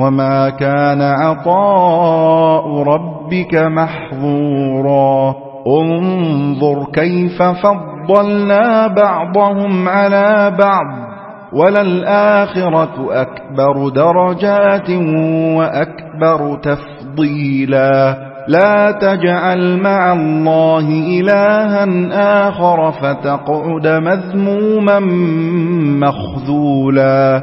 وما كان عطاء ربك محظورا انظر كيف فضلنا بعضهم على بعض وللآخرة أكبر درجات وأكبر تفضيلا لا تجعل مع الله إلها آخر فتقعد مذموما مخذولا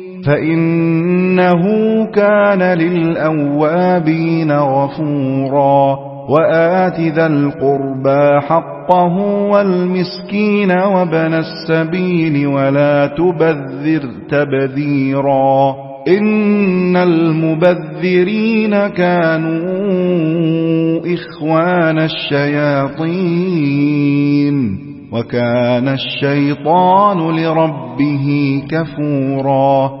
فإنه كان للأوابين غفورا وآت ذا القربى حقه والمسكين وبن السبيل ولا تبذر تبذيرا إن المبذرين كانوا إخوان الشياطين وكان الشيطان لربه كفورا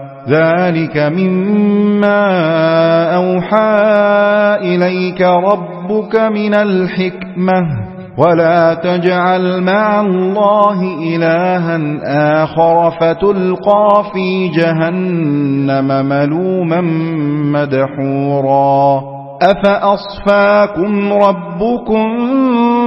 ذلك مما أوحى إليك ربك من الحكمة ولا تجعل مع الله إلها آخر فتلقى في جهنم ملوما مدحورا أفأصفاكم ربكم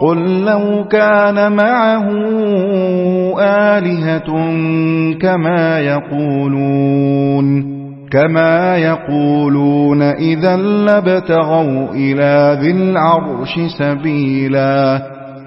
قل لو كان معه آلهة كما يقولون كما يقولون إذا لابتغوا إلى ذي العرش سبيلا.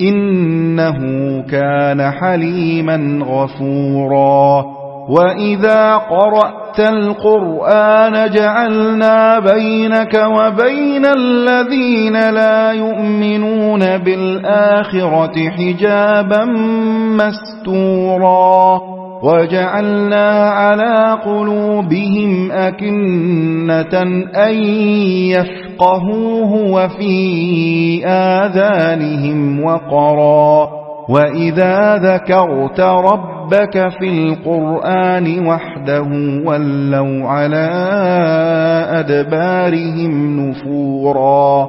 إنه كان حليما غفورا. وإذا قرأت القرآن جعلنا بينك وبين الذين لا يؤمنون بالآخرة حجابا مستورا. وجعلنا على قلوبهم أكنة أن يفقهوه وفي آذانهم وقرا وإذا ذكرت ربك في القرآن وحده ولوا على أدبارهم نفورا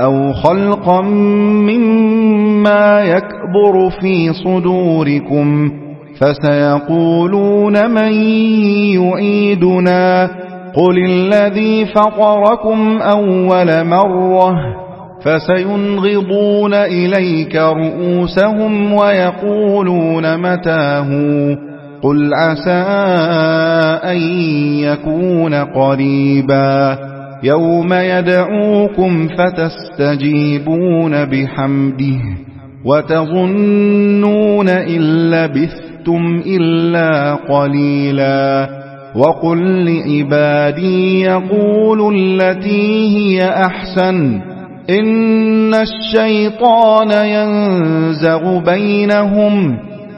أو خلقا مما يكبر في صدوركم فسيقولون من يعيدنا قل الذي فطركم أول مرة فسينغضون إليك رؤوسهم ويقولون متاه قل عسى أن يكون قريبا يوم يدعوكم فتستجيبون بحمده وتظنون إن لبثتم إلا قليلا وقل لعبادي يقول التي هي أحسن إن الشيطان ينزغ بينهم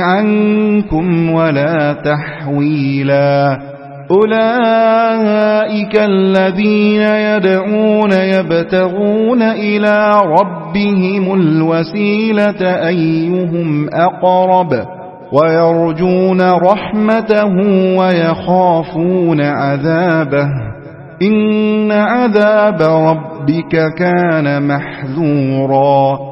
عنكم ولا تحويلا. أولئك الذين يدعون يبتغون إلى ربهم الوسيلة أيهم أقرب ويرجون رحمته ويخافون عذابه. إن عذاب ربك كان محذورا.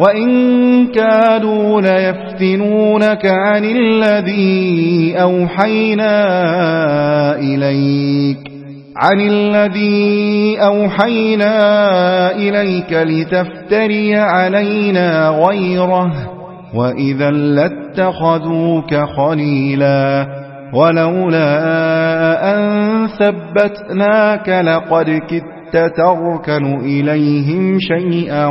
وإن كادوا ليفتنونك عن الذي أوحينا إليك عن الذي أوحينا إليك لتفتري علينا غيره وإذا لاتخذوك خليلا ولولا أن ثبتناك لقد كدت تركن إليهم شيئا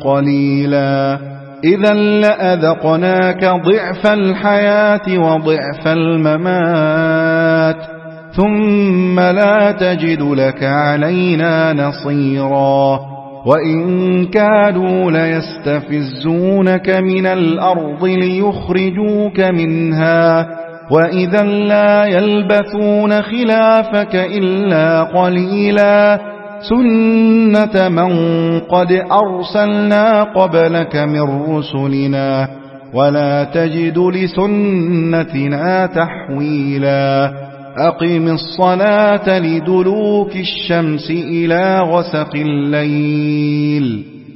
قليلا. إذا لأذقناك ضعف الحياة وضعف الممات ثم لا تجد لك علينا نصيرا. وإن كادوا ليستفزونك من الأرض ليخرجوك منها وإذا لا يلبثون خلافك إلا قليلا سنة من قد أرسلنا قبلك من رسلنا ولا تجد لسنتنا تحويلا أقم الصلاة لدلوك الشمس إلى غسق الليل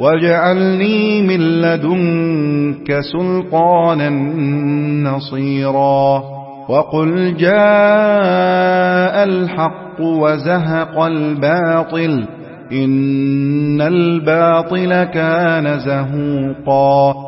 واجعلني من لدنك سلطانا نصيرا وقل جاء الحق وزهق الباطل إن الباطل كان زهوقا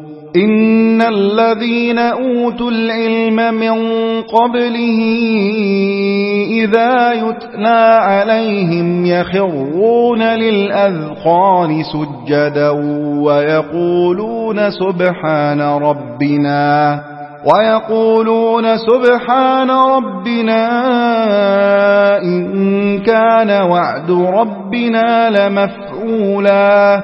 إن الذين أوتوا العلم من قبله إذا يتلى عليهم يخرون للأذقان سجدا ويقولون سبحان ربنا ويقولون سبحان ربنا إن كان وعد ربنا لمفعولا